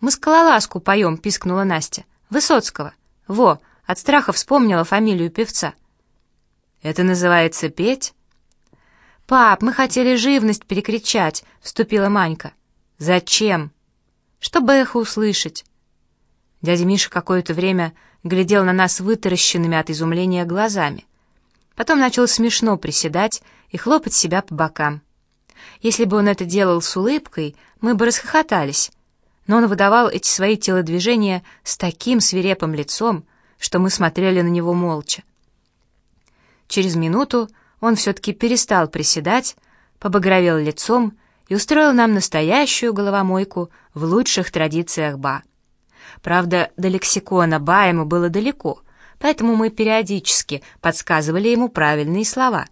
«Мы скалолазку поем», — пискнула Настя. «Высоцкого. Во, от страха вспомнила фамилию певца». «Это называется петь?» «Пап, мы хотели живность перекричать», — вступила Манька. «Зачем?» «Чтобы эхо услышать». Дядя Миша какое-то время глядел на нас вытаращенными от изумления глазами. Потом начал смешно приседать и хлопать себя по бокам. Если бы он это делал с улыбкой, мы бы расхохотались. Но он выдавал эти свои телодвижения с таким свирепым лицом, что мы смотрели на него молча. Через минуту он все-таки перестал приседать, побагровел лицом и устроил нам настоящую головомойку в лучших традициях Ба. Правда, до лексикона Ба ему было далеко, поэтому мы периодически подсказывали ему правильные слова.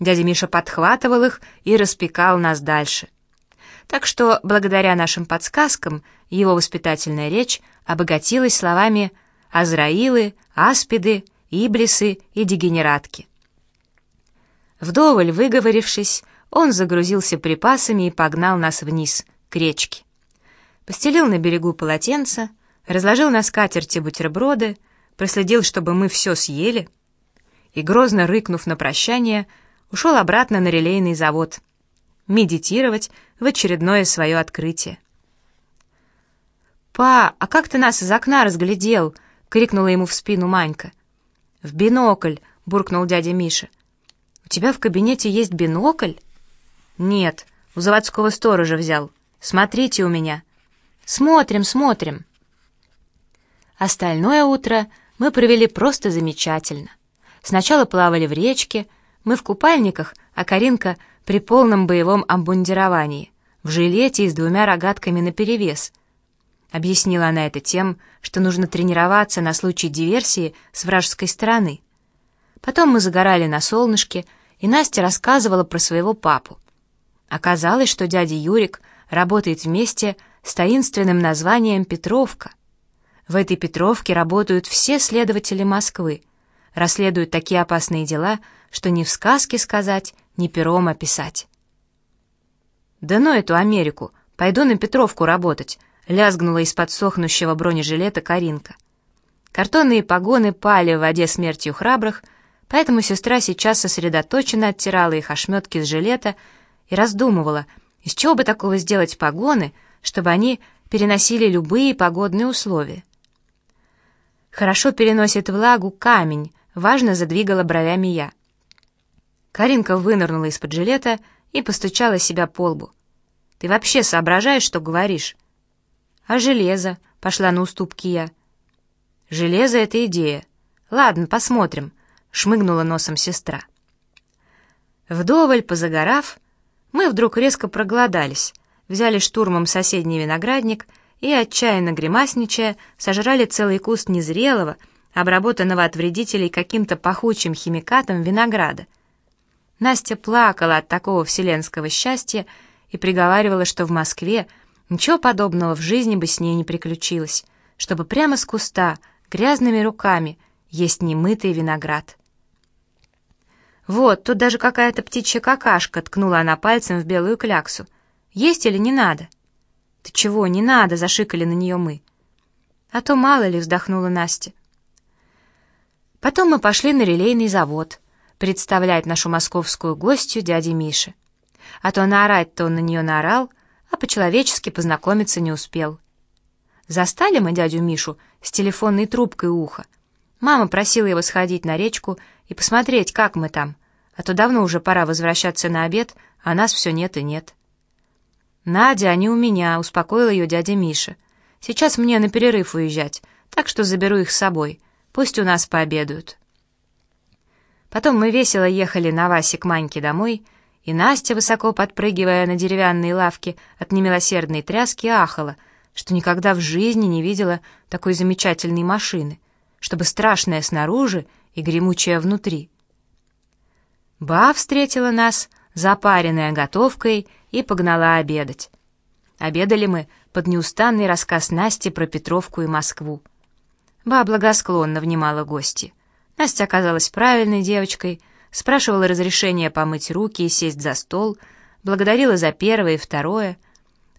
Дядя Миша подхватывал их и распекал нас дальше. Так что, благодаря нашим подсказкам, его воспитательная речь обогатилась словами «азраилы», «аспиды», «иблисы» и «дегенератки». Вдоволь выговорившись, он загрузился припасами и погнал нас вниз, к речке. Постелил на берегу полотенце, разложил на скатерти бутерброды, проследил, чтобы мы все съели, и, грозно рыкнув на прощание, ушел обратно на релейный завод, медитировать в очередное свое открытие. «Па, а как ты нас из окна разглядел?» — крикнула ему в спину Манька. «В бинокль!» — буркнул дядя Миша. «У тебя в кабинете есть бинокль?» «Нет, у заводского сторожа взял. Смотрите у меня». «Смотрим, смотрим». Остальное утро мы провели просто замечательно. Сначала плавали в речке, мы в купальниках, а Каринка при полном боевом обмундировании, в жилете и с двумя рогатками наперевес. Объяснила она это тем, что нужно тренироваться на случай диверсии с вражеской стороны. Потом мы загорали на солнышке, и Настя рассказывала про своего папу. Оказалось, что дядя Юрик работает вместе с таинственным названием «Петровка». В этой Петровке работают все следователи Москвы, расследуют такие опасные дела, что ни в сказке сказать, ни пером описать. «Да ну эту Америку! Пойду на Петровку работать!» — лязгнула из-под сохнущего бронежилета Каринка. Картонные погоны пали в воде смертью храбрых, поэтому сестра сейчас сосредоточенно оттирала их ошметки с жилета и раздумывала, из чего бы такого сделать погоны, чтобы они переносили любые погодные условия. Хорошо переносит влагу камень, важно задвигала бровями я. Каринка вынырнула из-под жилета и постучала себя по лбу. «Ты вообще соображаешь, что говоришь?» «А железо?» — пошла на уступки я. «Железо — это идея. Ладно, посмотрим», — шмыгнула носом сестра. Вдоволь позагорав, мы вдруг резко проголодались, взяли штурмом соседний виноградник — и, отчаянно гримасничая, сожрали целый куст незрелого, обработанного от вредителей каким-то пахучим химикатом винограда. Настя плакала от такого вселенского счастья и приговаривала, что в Москве ничего подобного в жизни бы с ней не приключилось, чтобы прямо с куста, грязными руками, есть немытый виноград. «Вот, тут даже какая-то птичья какашка», — ткнула она пальцем в белую кляксу. «Есть или не надо?» «Ты чего, не надо!» — зашикали на нее мы. «А то мало ли!» — вздохнула Настя. Потом мы пошли на релейный завод представлять нашу московскую гостью дяде Мише. А то наорать-то он на нее наорал, а по-человечески познакомиться не успел. Застали мы дядю Мишу с телефонной трубкой у уха. Мама просила его сходить на речку и посмотреть, как мы там, а то давно уже пора возвращаться на обед, а нас все нет и нет. «Надя, они у меня», — успокоил ее дядя Миша. «Сейчас мне на перерыв уезжать, так что заберу их с собой. Пусть у нас пообедают». Потом мы весело ехали на Васе к Маньке домой, и Настя, высоко подпрыгивая на деревянные лавки от немилосердной тряски, ахала, что никогда в жизни не видела такой замечательной машины, чтобы страшная снаружи и гремучая внутри. Ба встретила нас, запаренная готовкой, и погнала обедать. Обедали мы под неустанный рассказ Насти про Петровку и Москву. Ба благосклонно внимала гости. Настя оказалась правильной девочкой, спрашивала разрешения помыть руки и сесть за стол, благодарила за первое и второе,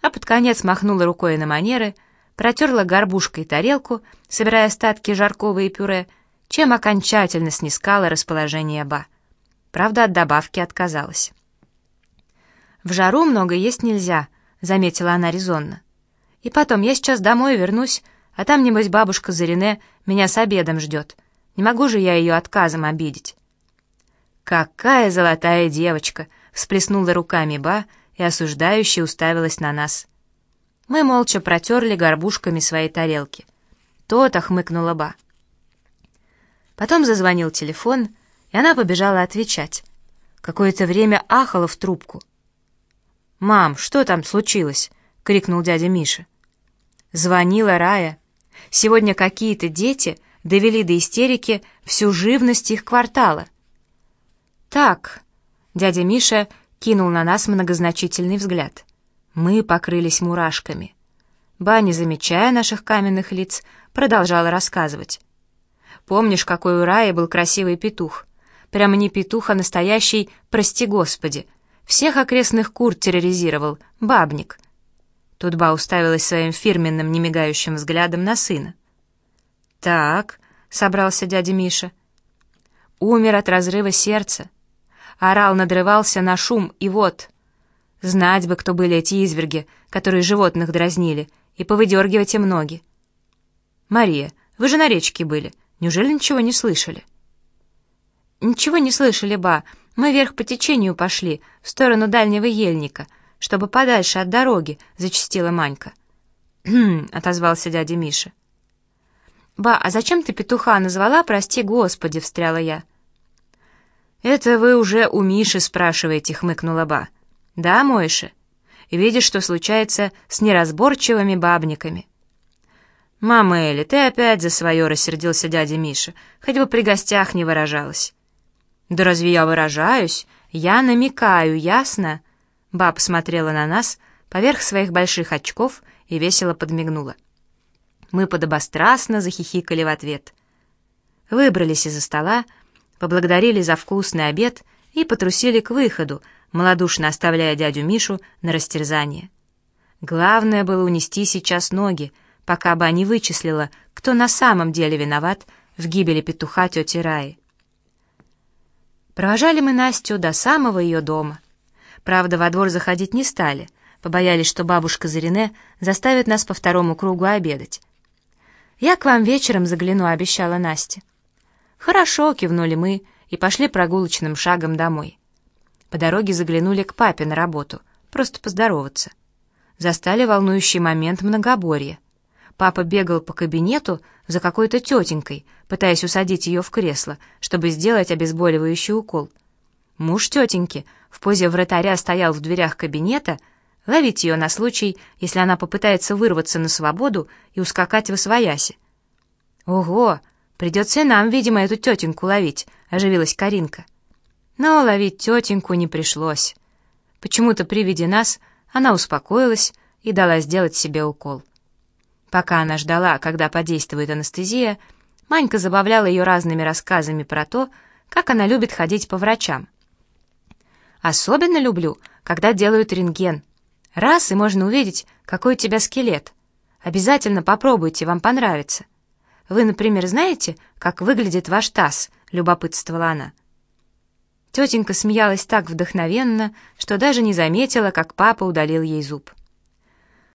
а под конец махнула рукой на манеры, протерла горбушкой тарелку, собирая остатки жаркого и пюре, чем окончательно снискала расположение Ба. Правда, от добавки отказалась. «В жару много есть нельзя», — заметила она резонно. «И потом, я сейчас домой вернусь, а там, небось, бабушка Зарине меня с обедом ждет. Не могу же я ее отказом обидеть». «Какая золотая девочка!» — всплеснула руками Ба и осуждающе уставилась на нас. Мы молча протерли горбушками свои тарелки. То-то хмыкнула Ба. Потом зазвонил телефон, и она побежала отвечать. Какое-то время ахала в трубку. «Мам, что там случилось?» — крикнул дядя Миша. Звонила Рая. Сегодня какие-то дети довели до истерики всю живность их квартала. «Так», — дядя Миша кинул на нас многозначительный взгляд. Мы покрылись мурашками. Ба, замечая наших каменных лиц, продолжала рассказывать. «Помнишь, какой у Раи был красивый петух? Прямо не петух, а настоящий, прости господи. Всех окрестных кур терроризировал, бабник». Тут Ба уставилась своим фирменным, немигающим взглядом на сына. «Так», — собрался дядя Миша. «Умер от разрыва сердца. Орал, надрывался на шум, и вот...» Знать бы, кто были эти изверги, которые животных дразнили, и повыдергивать им ноги. «Мария, вы же на речке были. Неужели ничего не слышали?» «Ничего не слышали, ба. Мы вверх по течению пошли, в сторону дальнего ельника, чтобы подальше от дороги», — зачастила Манька. «Хм», — отозвался дядя Миша. «Ба, а зачем ты петуха назвала, прости господи?» — встряла я. «Это вы уже у Миши спрашиваете», — хмыкнула Ба. Да, Мойша? Видишь, что случается с неразборчивыми бабниками. «Мама Элли, ты опять за свое», — рассердился дядя Миша, «хоть бы при гостях не выражалась». «Да разве я выражаюсь? Я намекаю, ясно?» Баб смотрела на нас поверх своих больших очков и весело подмигнула. Мы подобострастно захихикали в ответ. Выбрались из-за стола, поблагодарили за вкусный обед и потрусили к выходу, малодушно оставляя дядю Мишу на растерзание. Главное было унести сейчас ноги, пока бы не вычислила, кто на самом деле виноват в гибели петуха тети Раи. Провожали мы Настю до самого ее дома. Правда, во двор заходить не стали, побоялись, что бабушка Зарине заставит нас по второму кругу обедать. «Я к вам вечером загляну», — обещала Настя. «Хорошо», — кивнули мы и пошли прогулочным шагом домой. По дороге заглянули к папе на работу, просто поздороваться. Застали волнующий момент многоборья. Папа бегал по кабинету за какой-то тетенькой, пытаясь усадить ее в кресло, чтобы сделать обезболивающий укол. Муж тетеньки в позе вратаря стоял в дверях кабинета, ловить ее на случай, если она попытается вырваться на свободу и ускакать в освояси. «Ого! Придется и нам, видимо, эту тетеньку ловить», — оживилась Каринка. Но ловить тетеньку не пришлось. Почему-то при виде нас она успокоилась и дала сделать себе укол. Пока она ждала, когда подействует анестезия, Манька забавляла ее разными рассказами про то, как она любит ходить по врачам. «Особенно люблю, когда делают рентген. Раз, и можно увидеть, какой у тебя скелет. Обязательно попробуйте, вам понравится. Вы, например, знаете, как выглядит ваш таз?» — любопытствовала она. Тетенька смеялась так вдохновенно, что даже не заметила, как папа удалил ей зуб.